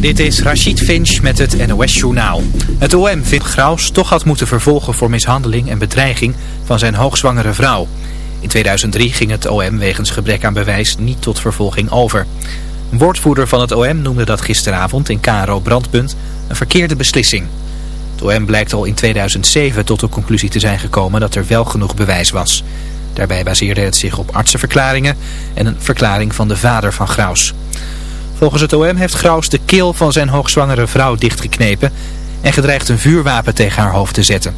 Dit is Rachid Finch met het NOS-journaal. Het OM vindt Graus toch had moeten vervolgen voor mishandeling en bedreiging van zijn hoogzwangere vrouw. In 2003 ging het OM wegens gebrek aan bewijs niet tot vervolging over. Een woordvoerder van het OM noemde dat gisteravond in KRO Brandpunt een verkeerde beslissing. Het OM blijkt al in 2007 tot de conclusie te zijn gekomen dat er wel genoeg bewijs was. Daarbij baseerde het zich op artsenverklaringen en een verklaring van de vader van Graus. Volgens het OM heeft Graus de keel van zijn hoogzwangere vrouw dichtgeknepen en gedreigd een vuurwapen tegen haar hoofd te zetten.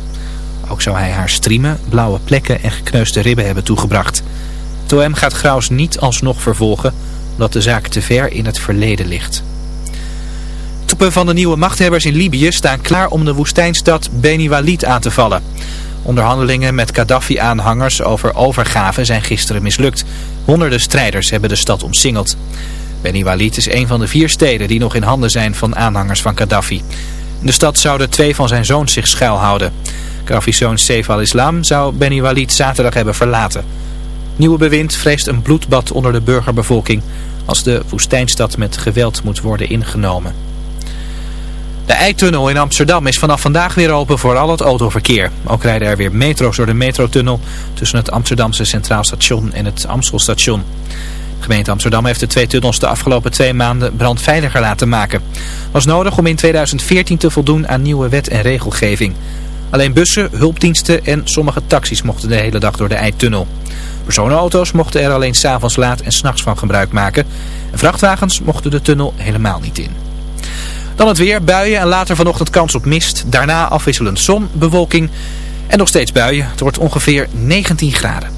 Ook zou hij haar striemen, blauwe plekken en gekneusde ribben hebben toegebracht. Het OM gaat Graus niet alsnog vervolgen, omdat de zaak te ver in het verleden ligt. Troepen van de nieuwe machthebbers in Libië staan klaar om de woestijnstad Beni Walid aan te vallen. Onderhandelingen met Gaddafi-aanhangers over overgave zijn gisteren mislukt. Honderden strijders hebben de stad omsingeld. Beni Walid is een van de vier steden die nog in handen zijn van aanhangers van Gaddafi. In de stad zouden twee van zijn zoons zich schuilhouden. Gaddafi's zoon Saif al-Islam zou Beni Walid zaterdag hebben verlaten. Nieuwe bewind vreest een bloedbad onder de burgerbevolking als de woestijnstad met geweld moet worden ingenomen. De Eitunnel in Amsterdam is vanaf vandaag weer open voor al het autoverkeer. Ook rijden er weer metro's door de metrotunnel tussen het Amsterdamse Centraal Station en het Amstelstation. Gemeente Amsterdam heeft de twee tunnels de afgelopen twee maanden brandveiliger laten maken. was nodig om in 2014 te voldoen aan nieuwe wet en regelgeving. Alleen bussen, hulpdiensten en sommige taxis mochten de hele dag door de Eitunnel. Personenauto's mochten er alleen s'avonds laat en s'nachts van gebruik maken. En vrachtwagens mochten de tunnel helemaal niet in. Dan het weer, buien en later vanochtend kans op mist. Daarna afwisselend zon, bewolking en nog steeds buien. Het wordt ongeveer 19 graden.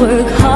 work hard.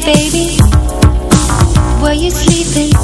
baby, were you sleeping?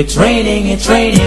It's raining. and training.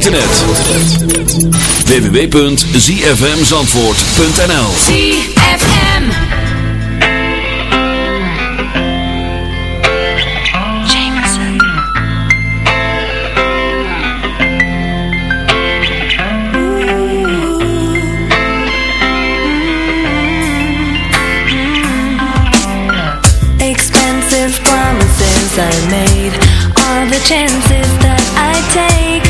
internet. www.zfmzandvoort.nl ZFM. Expensive promises I made. All the chances that I take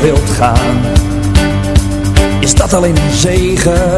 Wilt gaan, is dat alleen een zegen.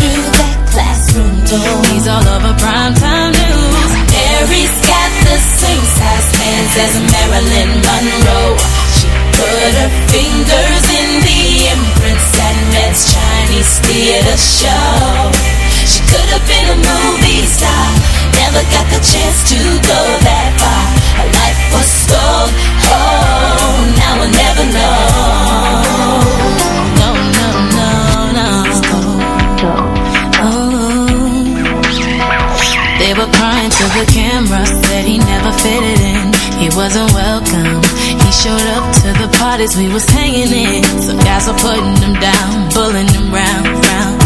he's all over primetime news. Mary's got the same size hands as Marilyn Monroe. She put her fingers in the imprints that Met's Chinese theater show. She could have been a movie star, never got the chance to go that far. Her life was stole, oh, now we'll never know. The camera, said he never fitted in. He wasn't welcome. He showed up to the parties we was hanging in. Some guys were putting him down, pulling him round, round.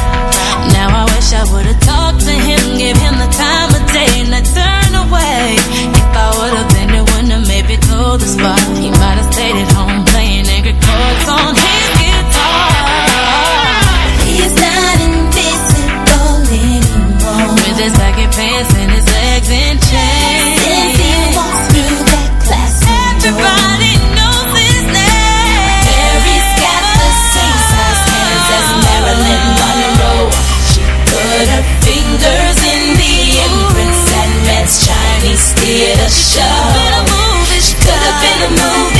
Now I wish I would've talked to him, give him the time of day, and I turn away. If I would've been there, wouldn't have maybe go the spot. He might've stayed at home playing angry chords on his his baggy pants and his legs in chains. He walks through that classroom, everybody knows his name. Terry's got the same size hands as Marilyn Monroe. She put her fingers in the Chinese theater show. She could have been a movie.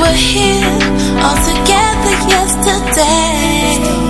were here all together yesterday.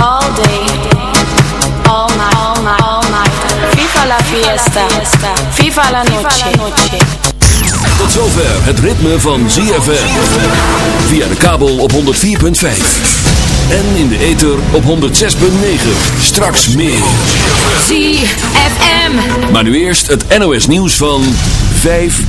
all day, all night, all night, all night. Viva la fiesta, viva la noche. Tot zover het ritme van ZFM. Via de kabel op 104.5. En in de ether op 106.9. Straks meer. ZFM. Maar nu eerst het NOS nieuws van 5 uur.